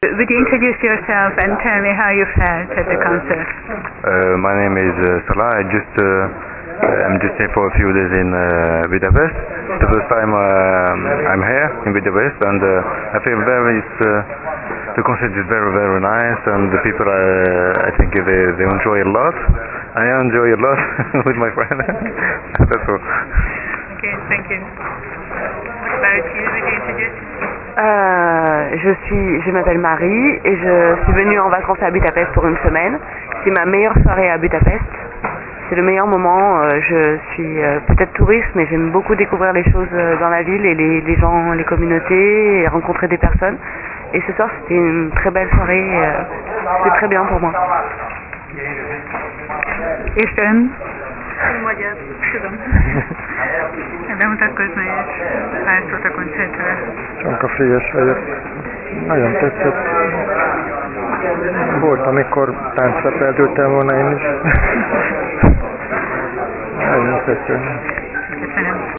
Would you introduce yourself and tell me how you felt at the concert? Uh, my name is uh, Salah. I just uh, uh, I'm just here for a few days in uh, Budapest. It's the first time uh, I'm here in Budapest, and uh, I feel very. It's, uh, the concert is very very nice, and the people uh, I think they they enjoy a lot. I enjoy a lot with my friend. That's all. Okay, thank you. What about you? Would you introduce Euh, je suis, je m'appelle Marie et je suis venue en vacances à Budapest pour une semaine. C'est ma meilleure soirée à Budapest. C'est le meilleur moment. euh, je suis euh, peut-être touriste, mais j'aime beaucoup découvrir les choses dans la ville et les, gens, les communautés et rencontrer des personnes. Et ce soir, c'était une très belle soirée. c'était très bien pour moi. Magyar, tudom. Bemutatkozni és pár szót a koncertről. Csonka Frigyes vagyok. Nagyon tetszett. Volt, amikor táncra feltültem volna én is. Nagyon tetszett.